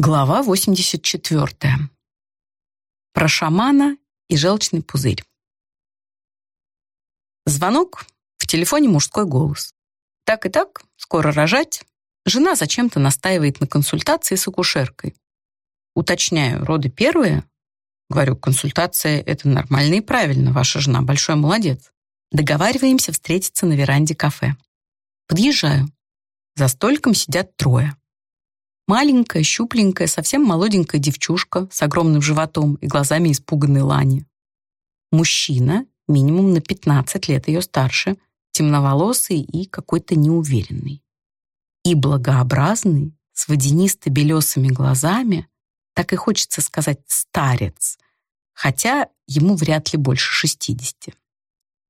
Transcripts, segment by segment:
Глава 84. Про шамана и желчный пузырь. Звонок, в телефоне мужской голос. Так и так, скоро рожать. Жена зачем-то настаивает на консультации с акушеркой. Уточняю, роды первые? Говорю, консультация — это нормально и правильно, ваша жена большой молодец. Договариваемся встретиться на веранде кафе. Подъезжаю. За столиком сидят трое. Маленькая, щупленькая, совсем молоденькая девчушка с огромным животом и глазами испуганной Лани. Мужчина, минимум на 15 лет ее старше, темноволосый и какой-то неуверенный. И благообразный, с водянисто-белесыми глазами, так и хочется сказать «старец», хотя ему вряд ли больше 60.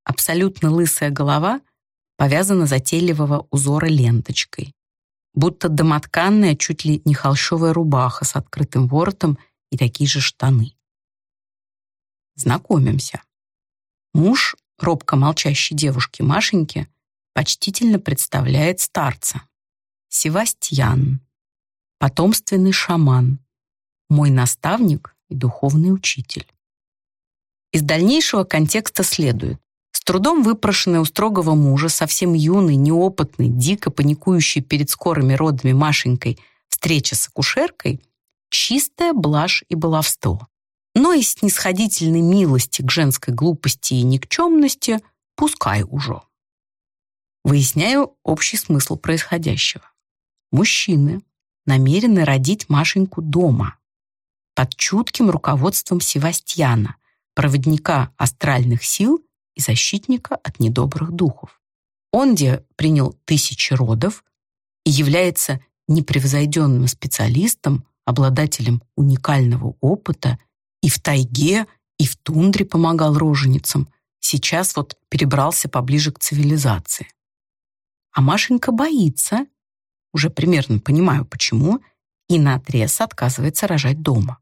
Абсолютно лысая голова повязана затейливого узора ленточкой будто домотканная, чуть ли не холщовая рубаха с открытым воротом и такие же штаны. Знакомимся. Муж робко молчащей девушки Машеньки почтительно представляет старца. Севастьян, потомственный шаман, мой наставник и духовный учитель. Из дальнейшего контекста следует, трудом выпрошенная у строгого мужа, совсем юный, неопытный, дико паникующий перед скорыми родами Машенькой встреча с акушеркой — чистая блажь и баловство. Но из снисходительной милости к женской глупости и никчемности пускай уже. Выясняю общий смысл происходящего. Мужчины намерены родить Машеньку дома под чутким руководством Севастьяна, проводника астральных сил и защитника от недобрых духов. Он где принял тысячи родов и является непревзойденным специалистом, обладателем уникального опыта и в тайге, и в тундре помогал роженицам, сейчас вот перебрался поближе к цивилизации. А Машенька боится, уже примерно понимаю почему, и наотрез отказывается рожать дома.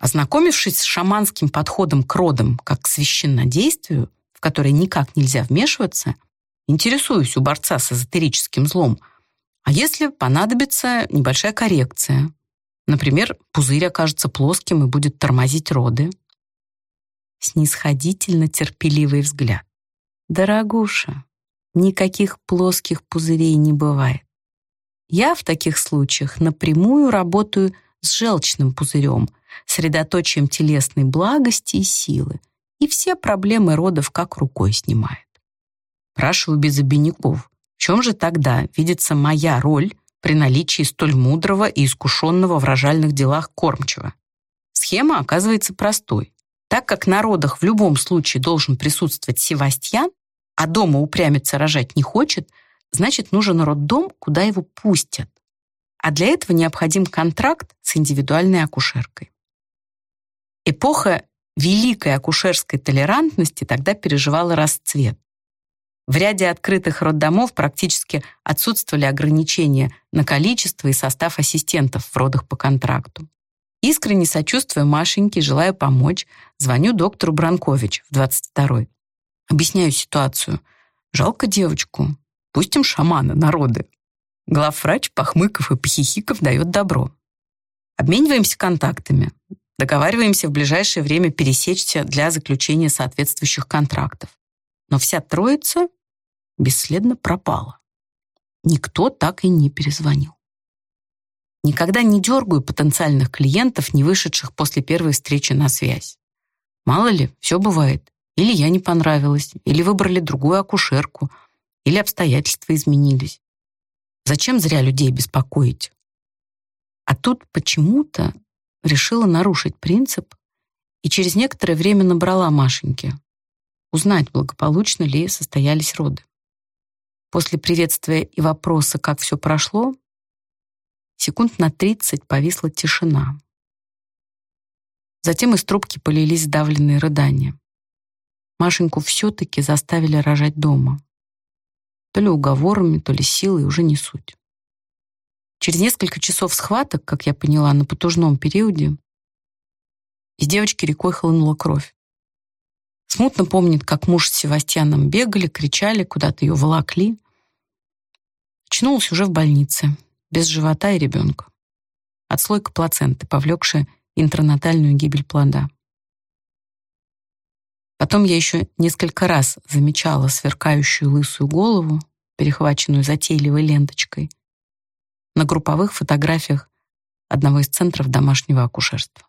Ознакомившись с шаманским подходом к родам как к священнодействию, в которое никак нельзя вмешиваться, интересуюсь у борца с эзотерическим злом, а если понадобится небольшая коррекция? Например, пузырь окажется плоским и будет тормозить роды. Снисходительно терпеливый взгляд. Дорогуша, никаких плоских пузырей не бывает. Я в таких случаях напрямую работаю с желчным пузырем – средоточием телесной благости и силы, и все проблемы родов как рукой снимает. Спрашиваю без обиняков, в чем же тогда видится моя роль при наличии столь мудрого и искушенного в рожальных делах кормчего? Схема оказывается простой. Так как на родах в любом случае должен присутствовать Севастьян, а дома упрямиться рожать не хочет, значит, нужен роддом, куда его пустят. А для этого необходим контракт с индивидуальной акушеркой. Эпоха великой акушерской толерантности тогда переживала расцвет. В ряде открытых роддомов практически отсутствовали ограничения на количество и состав ассистентов в родах по контракту. Искренне сочувствуя Машеньке, желая помочь, звоню доктору Бранкович в 22-й. Объясняю ситуацию. Жалко девочку. Пустим шамана народы. Главврач, похмыков и похихиков, дает добро. Обмениваемся контактами. Договариваемся в ближайшее время пересечься для заключения соответствующих контрактов. Но вся троица бесследно пропала. Никто так и не перезвонил. Никогда не дергаю потенциальных клиентов, не вышедших после первой встречи на связь. Мало ли, все бывает. Или я не понравилась, или выбрали другую акушерку, или обстоятельства изменились. Зачем зря людей беспокоить? А тут почему-то решила нарушить принцип и через некоторое время набрала Машеньке. Узнать, благополучно ли состоялись роды. После приветствия и вопроса, как все прошло, секунд на тридцать повисла тишина. Затем из трубки полились сдавленные рыдания. Машеньку все-таки заставили рожать дома. То ли уговорами, то ли силой, уже не суть. Через несколько часов схваток, как я поняла, на потужном периоде, из девочки рекой хлынула кровь. Смутно помнит, как муж с Севастьяном бегали, кричали, куда-то ее волокли. Очнулась уже в больнице, без живота и ребенка. отслойка плаценты, повлекшая интранатальную гибель плода. Потом я еще несколько раз замечала сверкающую лысую голову, перехваченную затейливой ленточкой, на групповых фотографиях одного из центров домашнего акушерства.